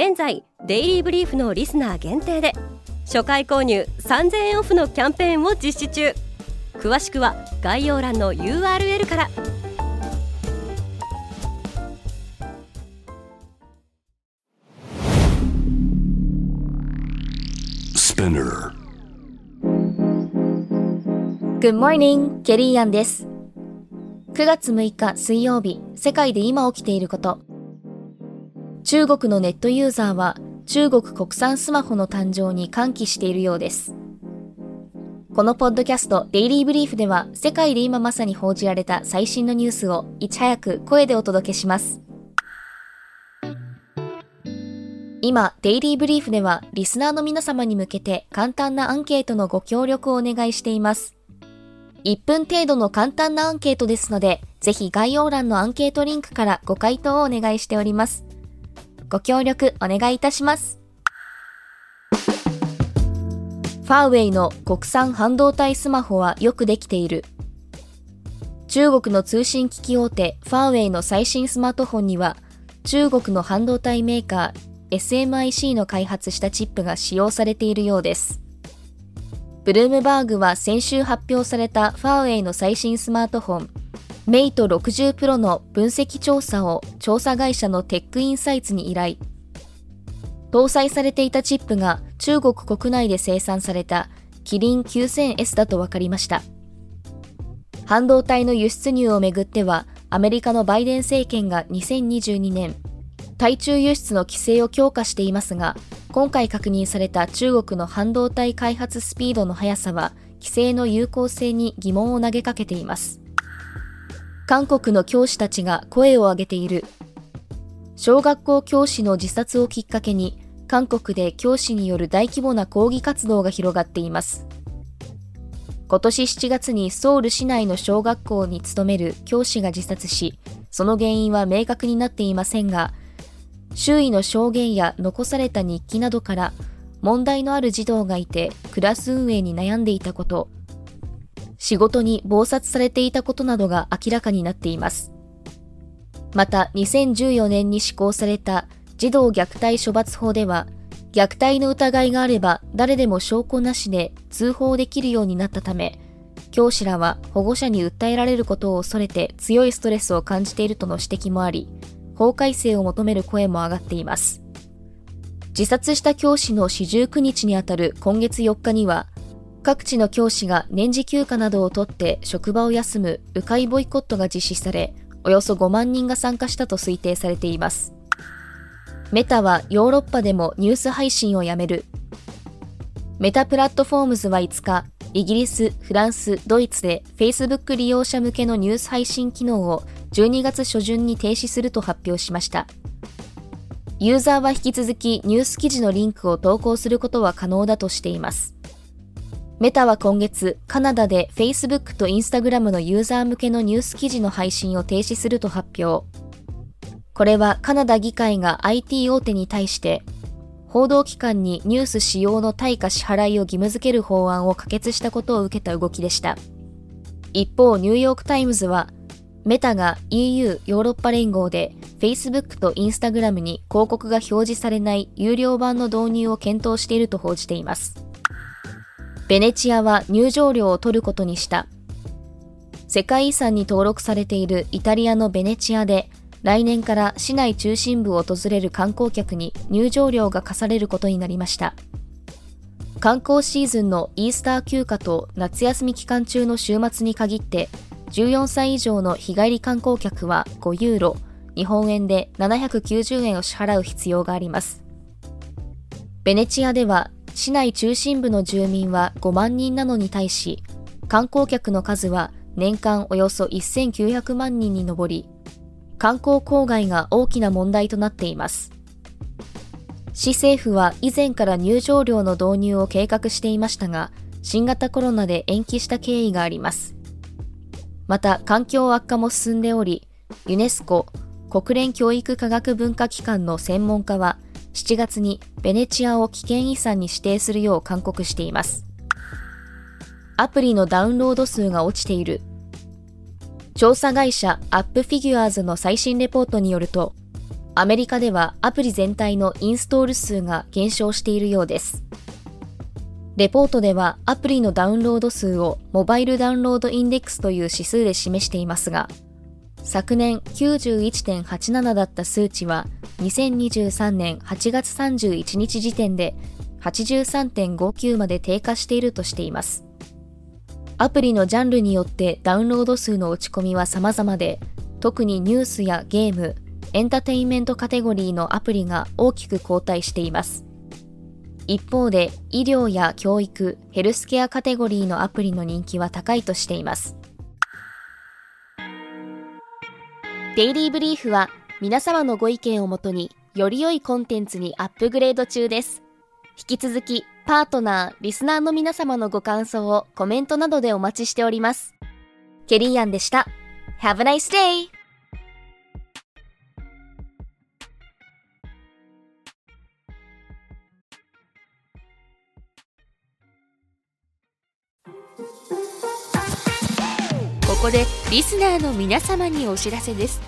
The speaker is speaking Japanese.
現在デイリーブリーフのリスナー限定で初回購入3000円オフのキャンペーンを実施中詳しくは概要欄の URL からス p ナー Good morning, ケリーアンです。9月6日水曜日、世界で今起きていること。中国のネットユーザーは中国国産スマホの誕生に歓喜しているようです。このポッドキャストデイリーブリーフでは世界で今まさに報じられた最新のニュースをいち早く声でお届けします。今、デイリーブリーフではリスナーの皆様に向けて簡単なアンケートのご協力をお願いしています。1分程度の簡単なアンケートですので、ぜひ概要欄のアンケートリンクからご回答をお願いしております。ご協力お願いいたします。ファーウェイの国産半導体スマホはよくできている。中国の通信機器大手ファーウェイの最新スマートフォンには、中国の半導体メーカー SMIC の開発したチップが使用されているようです。ブルームバーグは先週発表されたファーウェイの最新スマートフォンメイト60プロの分析調査を調査会社のテックインサイツに依頼。搭載されていたチップが中国国内で生産されたキリン 9000S だと分かりました。半導体の輸出入をめぐっては、アメリカのバイデン政権が2022年、対中輸出の規制を強化していますが、今回確認された中国の半導体開発スピードの速さは、規制の有効性に疑問を投げかけています。韓国の教師たちが声を上げている。小学校教師の自殺をきっかけに、韓国で教師による大規模な抗議活動が広がっています。今年7月にソウル市内の小学校に勤める教師が自殺し、その原因は明確になっていませんが、周囲の証言や残された日記などから問題のある児童がいてクラス運営に悩んでいたこと、仕事に暴殺されていたことなどが明らかになっています。また、2014年に施行された児童虐待処罰法では、虐待の疑いがあれば誰でも証拠なしで通報できるようになったため、教師らは保護者に訴えられることを恐れて強いストレスを感じているとの指摘もあり、法改正を求める声も上がっています。自殺した教師の四十九日にあたる今月4日には、各地の教師が年次休暇などを取って職場を休む迂回ボイコットが実施され、およそ5万人が参加したと推定されています。メタはヨーロッパでもニュース配信をやめる。メタプラットフォームズは5日、イギリス、フランス、ドイツで Facebook 利用者向けのニュース配信機能を12月初旬に停止すると発表しました。ユーザーは引き続きニュース記事のリンクを投稿することは可能だとしています。メタは今月、カナダで Facebook と Instagram のユーザー向けのニュース記事の配信を停止すると発表。これはカナダ議会が IT 大手に対して、報道機関にニュース使用の対価支払いを義務付ける法案を可決したことを受けた動きでした。一方、ニューヨークタイムズは、 Meta が EU ヨーロッパ連合で Facebook と Instagram に広告が表示されない有料版の導入を検討していると報じています。ベネチアは入場料を取ることにした。世界遺産に登録されているイタリアのベネチアで来年から市内中心部を訪れる観光客に入場料が課されることになりました。観光シーズンのイースター休暇と夏休み期間中の週末に限って14歳以上の日帰り観光客は5ユーロ、日本円で790円を支払う必要があります。ベネチアでは市内中心部の住民は5万人なのに対し、観光客の数は年間およそ1900万人に上り、観光郊外が大きな問題となっています。市政府は以前から入場料の導入を計画していましたが、新型コロナで延期した経緯があります。また、環境悪化も進んでおり、ユネスコ、国連教育科学文化機関の専門家は、7月にベネチアを危険遺産に指定するよう勧告しています。アプリのダウンロード数が落ちている。調査会社アップフィギュアーズの最新レポートによると、アメリカではアプリ全体のインストール数が減少しているようです。レポートではアプリのダウンロード数をモバイルダウンロードインデックスという指数で示していますが、昨年91.87だった数値は2023年8月31日時点で83.59まで低下しているとしています。アプリのジャンルによってダウンロード数の落ち込みは様々で、特にニュースやゲーム、エンターテインメントカテゴリーのアプリが大きく後退しています。一方で医療や教育、ヘルスケアカテゴリーのアプリの人気は高いとしています。デイリーブリーフは皆様のご意見をもとにより良いコンテンツにアップグレード中です。引き続きパートナー、リスナーの皆様のご感想をコメントなどでお待ちしております。ケリーアンでした。Have a nice day! ここでリスナーの皆様にお知らせです